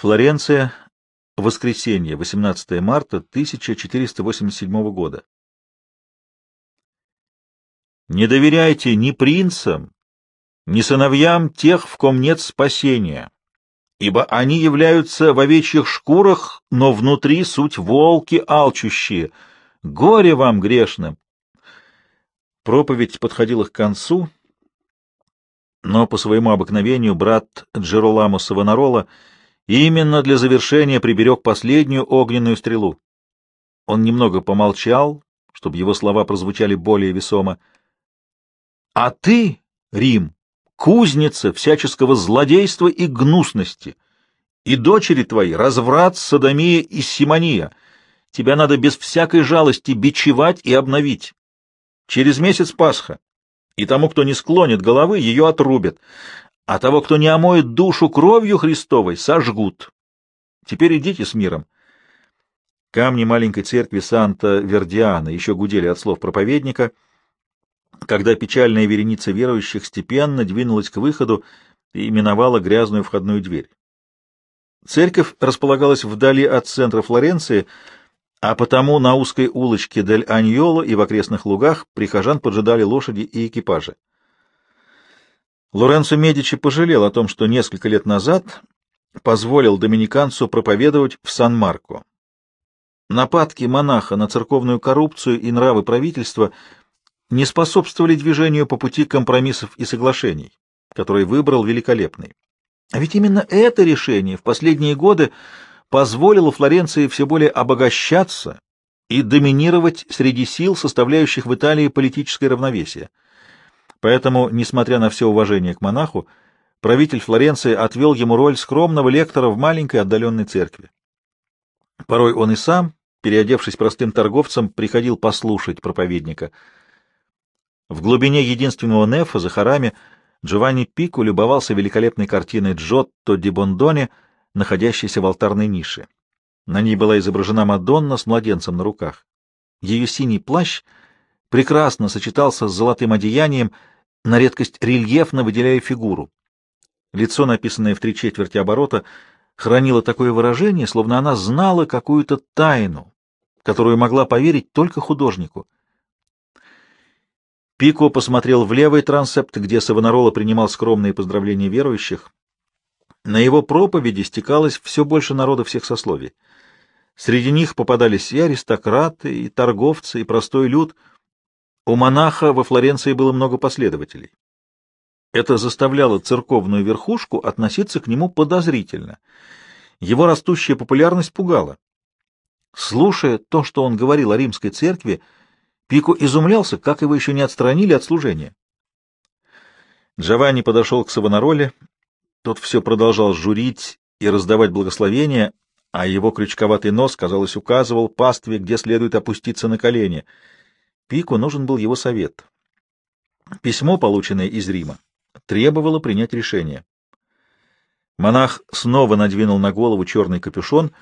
Флоренция, воскресенье, 18 марта 1487 года. Не доверяйте ни принцам, ни сыновьям тех, в ком нет спасения, ибо они являются в овечьих шкурах, но внутри суть волки алчущие. Горе вам, грешным! Проповедь подходила к концу, но по своему обыкновению брат Джероламо Савонарола именно для завершения приберег последнюю огненную стрелу. Он немного помолчал, чтобы его слова прозвучали более весомо. — А ты, Рим, кузница всяческого злодейства и гнусности, и дочери твои — разврат, садомия и симония. Тебя надо без всякой жалости бичевать и обновить. Через месяц Пасха, и тому, кто не склонит головы, ее отрубят, а того, кто не омоет душу кровью Христовой, сожгут. Теперь идите с миром. Камни маленькой церкви Санта-Вердиана еще гудели от слов проповедника — когда печальная вереница верующих степенно двинулась к выходу и миновала грязную входную дверь. Церковь располагалась вдали от центра Флоренции, а потому на узкой улочке Дель Аньоло и в окрестных лугах прихожан поджидали лошади и экипажи. Лоренцо Медичи пожалел о том, что несколько лет назад позволил доминиканцу проповедовать в Сан-Марко. Нападки монаха на церковную коррупцию и нравы правительства – не способствовали движению по пути компромиссов и соглашений, который выбрал Великолепный. А ведь именно это решение в последние годы позволило Флоренции все более обогащаться и доминировать среди сил, составляющих в Италии политическое равновесие. Поэтому, несмотря на все уважение к монаху, правитель Флоренции отвел ему роль скромного лектора в маленькой отдаленной церкви. Порой он и сам, переодевшись простым торговцем, приходил послушать проповедника — в глубине единственного нефа за хорами Джованни Пико любовался великолепной картиной Джотто ди Бондоне, находящейся в алтарной нише. На ней была изображена Мадонна с младенцем на руках. Ее синий плащ прекрасно сочетался с золотым одеянием, на редкость рельефно выделяя фигуру. Лицо, написанное в три четверти оборота, хранило такое выражение, словно она знала какую-то тайну, которую могла поверить только художнику — Пико посмотрел в левый трансепт, где Савонарола принимал скромные поздравления верующих. На его проповеди стекалось все больше народа всех сословий. Среди них попадались и аристократы, и торговцы, и простой люд. У монаха во Флоренции было много последователей. Это заставляло церковную верхушку относиться к нему подозрительно. Его растущая популярность пугала. Слушая то, что он говорил о римской церкви, Пико изумлялся, как его еще не отстранили от служения. Джованни подошел к Савонароле. Тот все продолжал журить и раздавать благословения, а его крючковатый нос, казалось, указывал пастве, где следует опуститься на колени. Пику нужен был его совет. Письмо, полученное из Рима, требовало принять решение. Монах снова надвинул на голову черный капюшон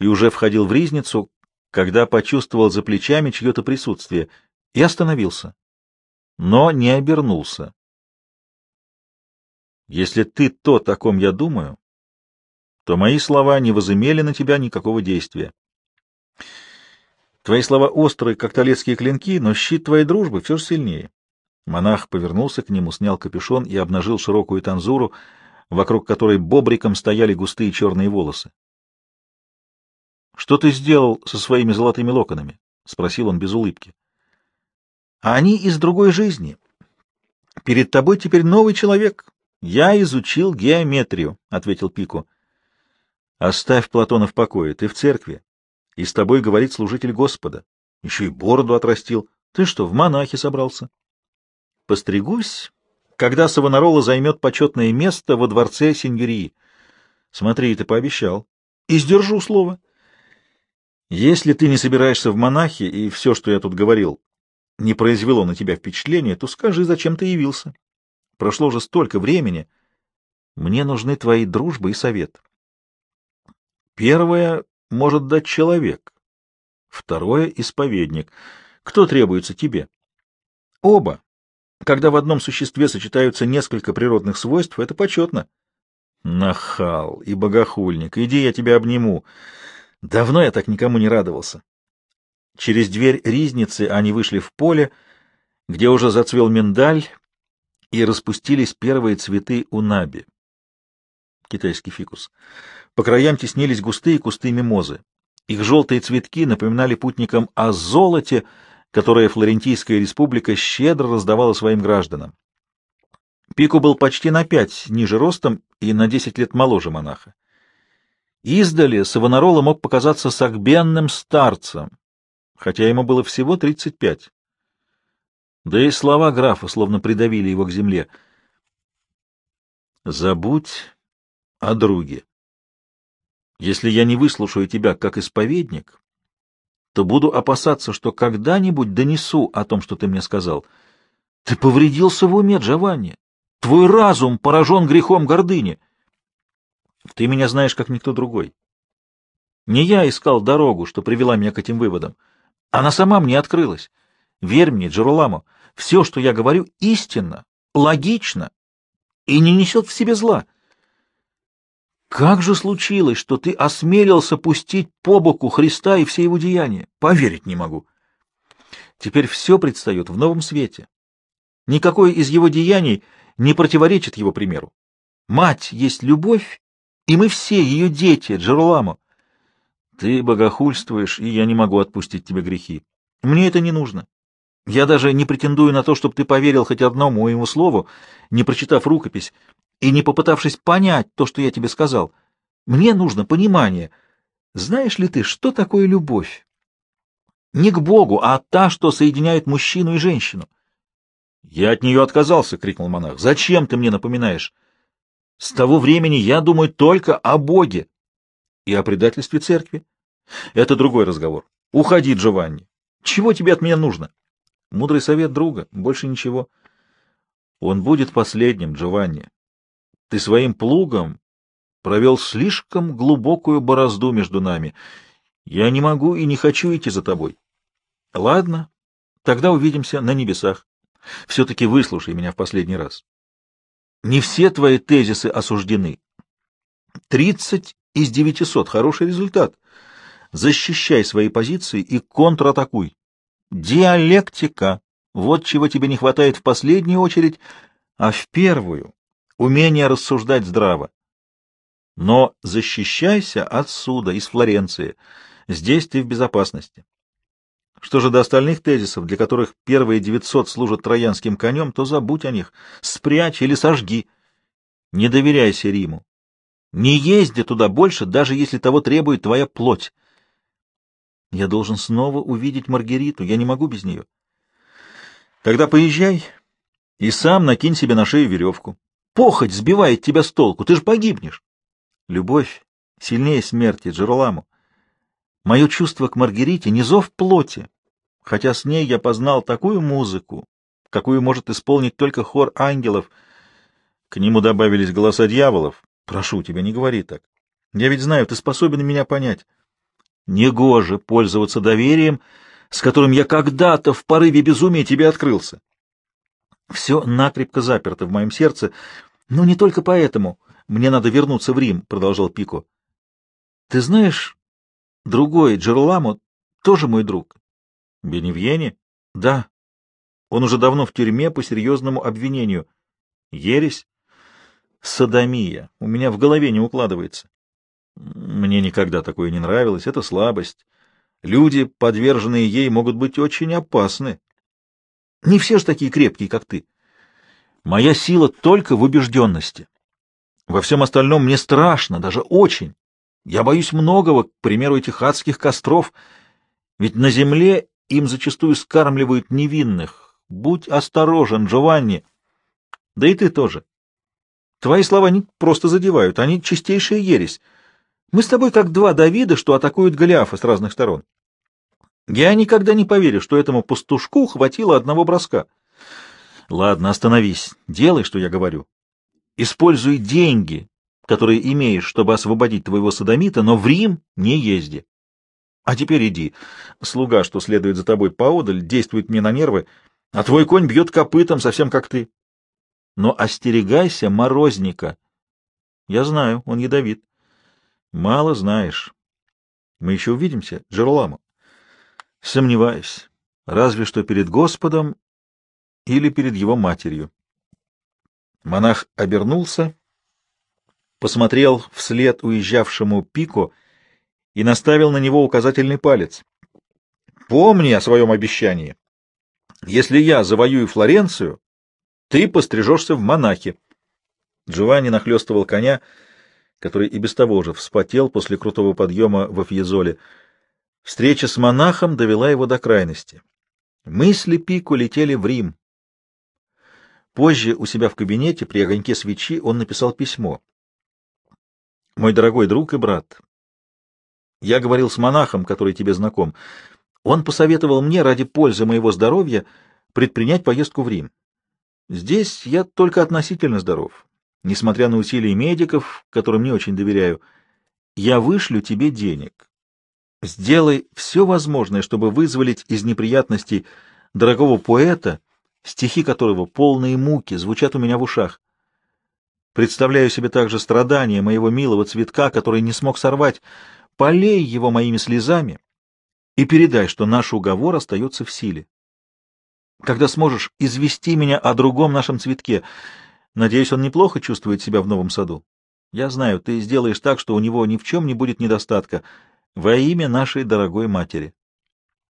и уже входил в ризницу, когда почувствовал за плечами чье-то присутствие, и остановился, но не обернулся. Если ты то, о ком я думаю, то мои слова не возымели на тебя никакого действия. Твои слова острые, как талецкие клинки, но щит твоей дружбы все же сильнее. Монах повернулся к нему, снял капюшон и обнажил широкую танзуру, вокруг которой бобриком стояли густые черные волосы. Что ты сделал со своими золотыми локонами? — спросил он без улыбки. — Они из другой жизни. Перед тобой теперь новый человек. Я изучил геометрию, — ответил Пико. — Оставь Платона в покое, ты в церкви, и с тобой говорит служитель Господа. Еще и бороду отрастил. Ты что, в монахи собрался? — Постригусь, когда Савонарола займет почетное место во дворце сеньории. Смотри, ты пообещал. И сдержу слово. — если ты не собираешься в монахи, и все, что я тут говорил, не произвело на тебя впечатления, то скажи, зачем ты явился. Прошло уже столько времени. Мне нужны твои дружба и совет. Первое может дать человек, второе — исповедник. Кто требуется тебе? Оба. Когда в одном существе сочетаются несколько природных свойств, это почетно. Нахал и богохульник, иди, я тебя обниму. Давно я так никому не радовался. Через дверь ризницы они вышли в поле, где уже зацвел миндаль, и распустились первые цветы унаби. Китайский фикус. По краям теснились густые кусты мимозы. Их желтые цветки напоминали путникам о золоте, которое Флорентийская республика щедро раздавала своим гражданам. Пику был почти на пять ниже ростом и на десять лет моложе монаха. Издали Савонарола мог показаться сагбенным старцем, хотя ему было всего тридцать пять. Да и слова графа словно придавили его к земле. «Забудь о друге. Если я не выслушаю тебя как исповедник, то буду опасаться, что когда-нибудь донесу о том, что ты мне сказал. Ты повредился в уме, Джованни. Твой разум поражен грехом гордыни. Ты меня знаешь, как никто другой. Не я искал дорогу, что привела меня к этим выводам. Она сама мне открылась. Верь мне, Джероламо, все, что я говорю, истинно, логично и не несет в себе зла. Как же случилось, что ты осмелился пустить по боку Христа и все его деяния? Поверить не могу. Теперь все предстает в новом свете. Никакое из его деяний не противоречит его примеру. Мать есть любовь, и мы все ее дети, Джероламо. Ты богохульствуешь, и я не могу отпустить тебе грехи. Мне это не нужно. Я даже не претендую на то, чтобы ты поверил хоть одному моему слову, не прочитав рукопись, и не попытавшись понять то, что я тебе сказал. Мне нужно понимание. Знаешь ли ты, что такое любовь? Не к Богу, а та, что соединяет мужчину и женщину. — Я от нее отказался, — крикнул монах. — Зачем ты мне напоминаешь? С того времени я думаю только о Боге и о предательстве церкви. Это другой разговор. Уходи, Джованни. Чего тебе от меня нужно? Мудрый совет друга, больше ничего. Он будет последним, Джованни. Ты своим плугом провел слишком глубокую борозду между нами. Я не могу и не хочу идти за тобой. Ладно, тогда увидимся на небесах. Все-таки выслушай меня в последний раз. Не все твои тезисы осуждены. Тридцать из девятисот — хороший результат. Защищай свои позиции и контратакуй. Диалектика — вот чего тебе не хватает в последнюю очередь, а в первую умение рассуждать здраво. Но защищайся отсюда, из Флоренции. Здесь ты в безопасности. Что же до остальных тезисов, для которых первые девятьсот служат троянским конем, то забудь о них, спрячь или сожги. Не доверяйся Риму. Не езди туда больше, даже если того требует твоя плоть. Я должен снова увидеть Маргариту, я не могу без нее. Тогда поезжай и сам накинь себе на шею веревку. Похоть сбивает тебя с толку, ты же погибнешь. Любовь сильнее смерти, Джероламу. Мое чувство к Маргарите не зов плоти, хотя с ней я познал такую музыку, какую может исполнить только хор ангелов. К нему добавились голоса дьяволов. Прошу тебя, не говори так. Я ведь знаю, ты способен меня понять. Негоже пользоваться доверием, с которым я когда-то в порыве безумия тебе открылся. Все накрепко заперто в моем сердце, но не только поэтому. Мне надо вернуться в Рим, — продолжал Пико. Ты знаешь, другой Джероламо тоже мой друг. Беневьени? Да. Он уже давно в тюрьме по серьезному обвинению. Ересь? Садомия. У меня в голове не укладывается. Мне никогда такое не нравилось. Это слабость. Люди, подверженные ей, могут быть очень опасны. Не все же такие крепкие, как ты. Моя сила только в убежденности. Во всем остальном мне страшно, даже очень. Я боюсь многого, к примеру, этих адских костров, ведь на земле им зачастую скармливают невинных. Будь осторожен, Джованни. Да и ты тоже. Твои слова не просто задевают, они чистейшая ересь. Мы с тобой как два Давида, что атакуют Голиафа с разных сторон. Я никогда не поверю, что этому пастушку хватило одного броска. Ладно, остановись. Делай, что я говорю. Используй деньги, которые имеешь, чтобы освободить твоего садомита, но в Рим не езди. А теперь иди. Слуга, что следует за тобой поодаль, действует мне на нервы, а твой конь бьет копытом, совсем как ты. Но остерегайся морозника. Я знаю, он ядовит. Мало знаешь. Мы еще увидимся, Джероламо. Сомневаюсь. Разве что перед Господом или перед его матерью. Монах обернулся, посмотрел вслед уезжавшему пику и наставил на него указательный палец. «Помни о своем обещании. Если я завоюю Флоренцию, ты пострижешься в монахи». Джованни нахлестывал коня, который и без того уже вспотел после крутого подъема во Фьезоле. Встреча с монахом довела его до крайности. Мысли Пику летели в Рим. Позже у себя в кабинете при огоньке свечи он написал письмо. «Мой дорогой друг и брат, я говорил с монахом, который тебе знаком. Он посоветовал мне ради пользы моего здоровья предпринять поездку в Рим. Здесь я только относительно здоров, несмотря на усилия медиков, которым не очень доверяю. Я вышлю тебе денег. Сделай все возможное, чтобы вызволить из неприятностей дорогого поэта, стихи которого полные муки звучат у меня в ушах. Представляю себе также страдания моего милого цветка, который не смог сорвать. Полей его моими слезами и передай, что наш уговор остается в силе. Когда сможешь извести меня о другом нашем цветке, надеюсь, он неплохо чувствует себя в новом саду. Я знаю, ты сделаешь так, что у него ни в чем не будет недостатка во имя нашей дорогой матери.